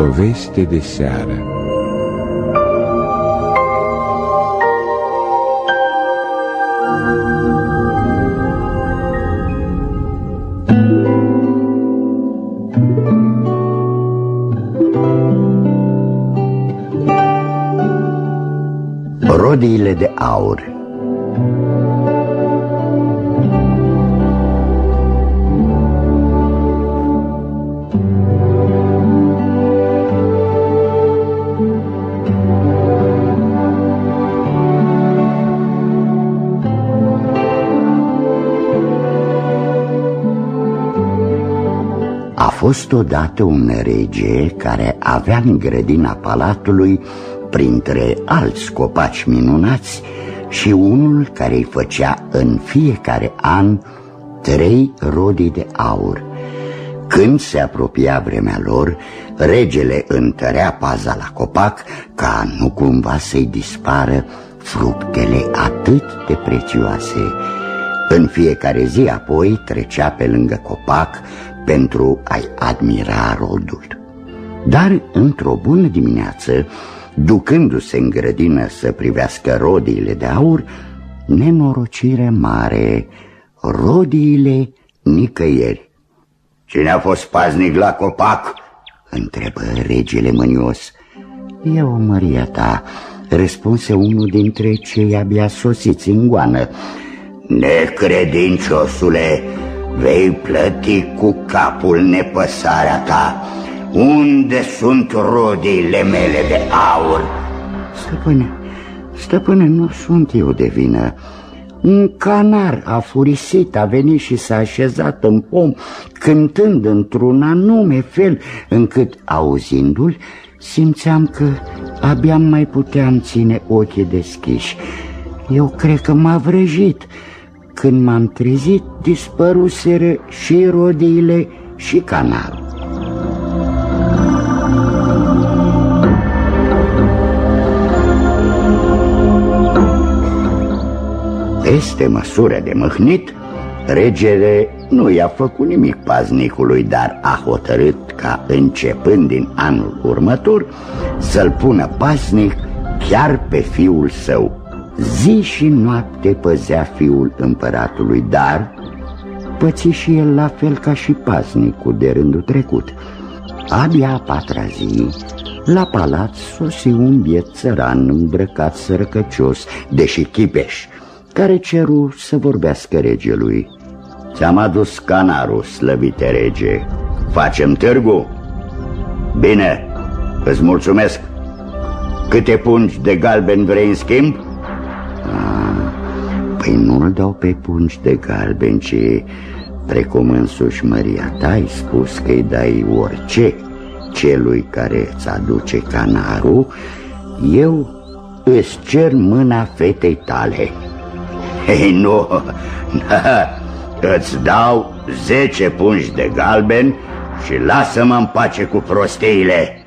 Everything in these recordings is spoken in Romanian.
Poveste de seară. Rodiile de aur fost odată un rege care avea în grădina palatului, printre alți copaci minunați, și unul care îi făcea în fiecare an trei rodii de aur. Când se apropia vremea lor, regele întărea paza la copac ca nu cumva să-i dispară fructele atât de prețioase. În fiecare zi apoi trecea pe lângă copac pentru a-i admira rodul. Dar într-o bună dimineață, ducându-se în grădină să privească rodiile de aur, nenorocire mare, rodiile nicăieri. Cine a fost paznic la copac? Întrebă regele mânios. Eu, Maria ta, răspunse unul dintre cei abia sosiți în goană. Necredinciosule, vei plăti cu capul nepăsarea ta. Unde sunt rodiile mele de aur? Stăpâne, stăpâne, nu sunt eu de vină. Un canar a furisit, a venit și s-a așezat în pom, cântând într-un anume fel, încât, auzindu-l, simțeam că abia mai puteam ține ochii deschiși. Eu cred că m-a vrăjit. Când m-am trezit, dispăruseră și rodiile și canalul. Peste măsură de mâhnit, regele nu i-a făcut nimic paznicului, dar a hotărât ca începând din anul următor să-l pună paznic chiar pe fiul său. Zi și noapte păzea fiul împăratului, dar păți și el la fel ca și paznicul de rândul trecut. Abia a patra zi, la palat sosi un biet țăran îmbrăcat sărăcăcios, deși chipeș, care ceru să vorbească regelui. Ți-am adus canarul, slăvite rege. Facem târgu? Bine, îți mulțumesc. Câte pungi de galben vrei în schimb? Ah, păi nu-l dau pe pungi de galben, ci precum însuși Maria ta ai spus că îi dai orice celui care îți aduce canarul, eu îți cer mâna fetei tale. Ei, nu, îți dau zece pungi de galben și lasă-mă în pace cu prostiile.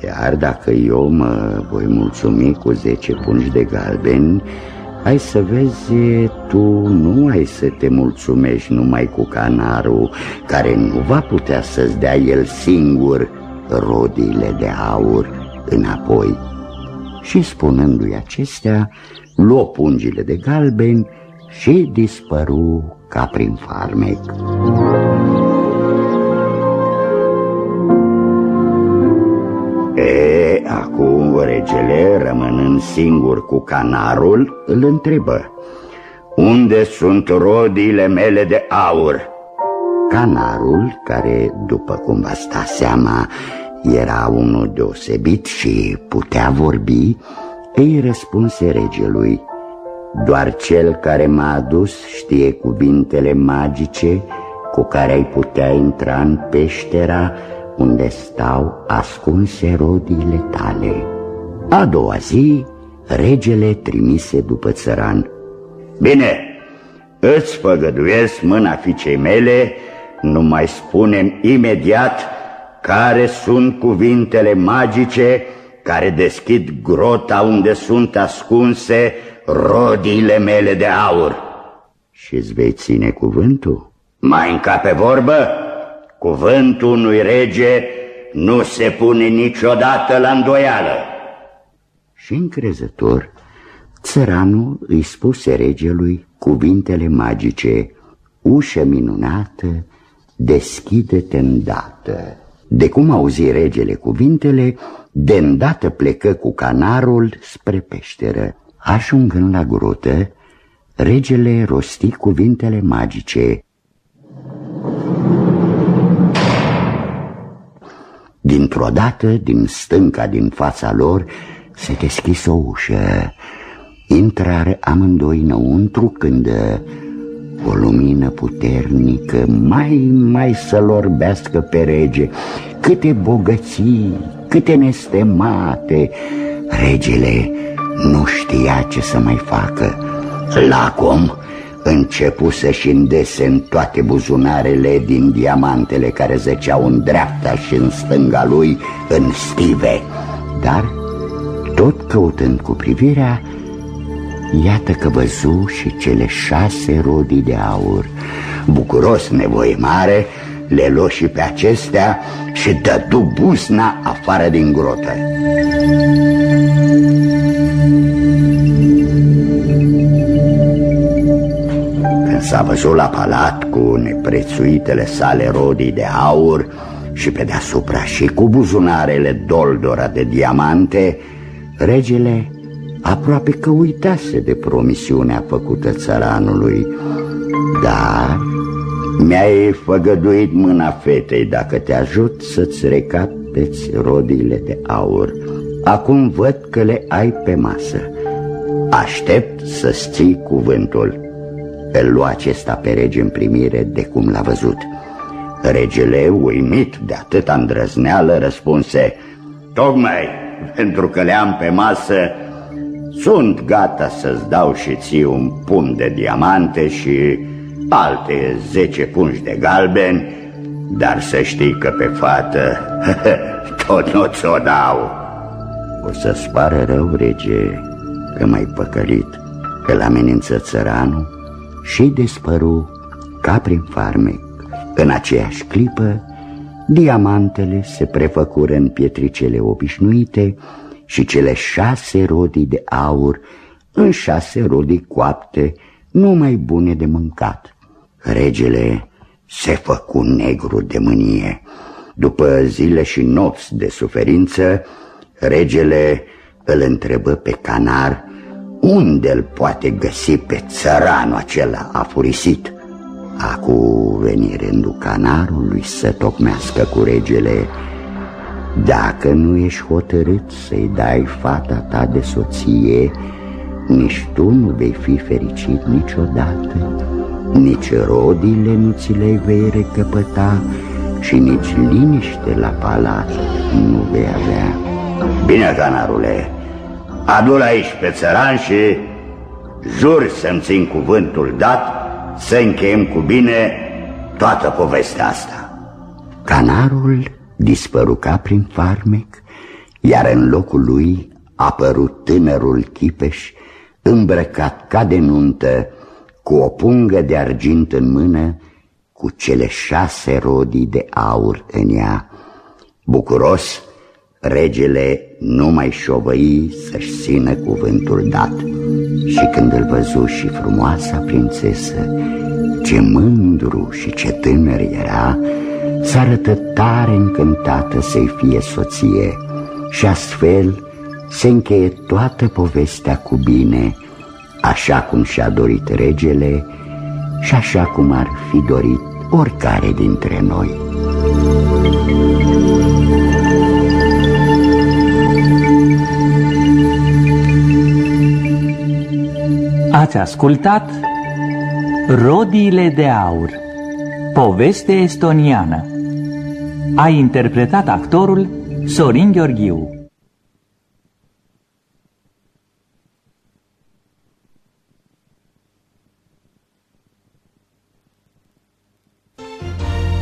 Chiar dacă eu mă voi mulțumi cu zece pungi de galben, ai să vezi, tu nu ai să te mulțumești numai cu canarul, care nu va putea să-ți dea el singur rodile de aur înapoi. Și spunându-i acestea, luă pungile de galben și dispăru ca prin farmec. E, acum regele, rămânând singur cu canarul, îl întrebă. Unde sunt rodile mele de aur? Canarul, care, după cum vă sta seama, era unul deosebit și putea vorbi, îi răspunse regelui. Doar cel care m-a adus știe cuvintele magice cu care ai putea intra în peștera unde stau ascunse rodile tale. A doua zi, regele trimise după țăran. Bine, îți făgăduiesc mâna fiicei mele, nu mai spunem imediat care sunt cuvintele magice care deschid grota unde sunt ascunse rodile mele de aur. Și îți vei ține cuvântul? Mai încape vorbă? Cuvântul unui rege nu se pune niciodată la îndoială. Și încrezător, țăranul îi spuse regelui cuvintele magice, ușă minunată, deschide-te îndată. De cum auzi regele cuvintele, de îndată plecă cu canarul spre peșteră. Ajungând la grotă, regele rosti cuvintele magice. Dintr-o dată, din stânca din fața lor, se deschise o ușă. Intrare amândoi înăuntru când o lumină puternică mai, mai să lorbească pe rege. Câte bogății, câte nestemate! Regele nu știa ce să mai facă. Lacom începu să-și îndese în toate buzunarele din diamantele care zăceau în dreapta și în stânga lui în stive. Dar, tot căutând cu privirea, Iată că văzu și cele șase rodii de aur. Bucuros nevoie mare Le lu și pe acestea și dădu busna afară din grotă. Când s-a văzut la palat cu neprețuitele sale rodii de aur Și pe deasupra și cu buzunarele doldora de diamante Regele Aproape că uitase de promisiunea făcută țăranului Dar mi-ai făgăduit mâna fetei dacă te ajut să-ți recapeți rodile de aur. Acum văd că le ai pe masă. Aștept să-ți ții cuvântul. Îl lua acesta pe rege în primire de cum l-a văzut. Regele, uimit de atâta îndrăzneală, răspunse Tocmai pentru că le am pe masă sunt gata să-ți dau și ție un pun de diamante și alte zece pungi de galben, dar să știi că pe fată tot nu ți-o dau. O să-ți pară rău, rege, că m-ai păcălit, că l amenință țăranul și despăru ca prin farmec. În aceeași clipă, diamantele se prefăcură în pietricele obișnuite și cele șase rodii de aur în șase rodii coapte, numai bune de mâncat. Regele se făcu negru de mânie. După zile și nopți de suferință, regele îl întrebă pe canar unde îl poate găsi pe țăranul acela afurisit. Acu veni rândul canarului să tocmească cu regele dacă nu ești hotărât să-i dai fata ta de soție, nici tu nu vei fi fericit niciodată, nici rodile nu ți le vei recăpăta și nici liniște la palat nu vei avea. Bine, canarule, adu-l aici pe țăran și jur să-mi țin cuvântul dat să încheiem cu bine toată povestea asta. Canarul dispăru ca prin farmec, iar în locul lui a apărut tânărul Chipeș, îmbrăcat ca de nuntă, cu o pungă de argint în mână, cu cele șase rodii de aur în ea. Bucuros, regele nu mai șovăi să-și țină cuvântul dat. Și când îl văzu și frumoasa prințesă, ce mândru și ce tânăr era, s-arătă tare încântată să-i fie soție și astfel se încheie toată povestea cu bine, așa cum și-a dorit regele și așa cum ar fi dorit oricare dintre noi. Ați ascultat Rodiile de aur Poveste estoniană. A interpretat actorul Sorin Gheorghiu.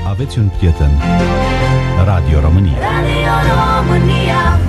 Aveți un prieten. Radio România. Radio România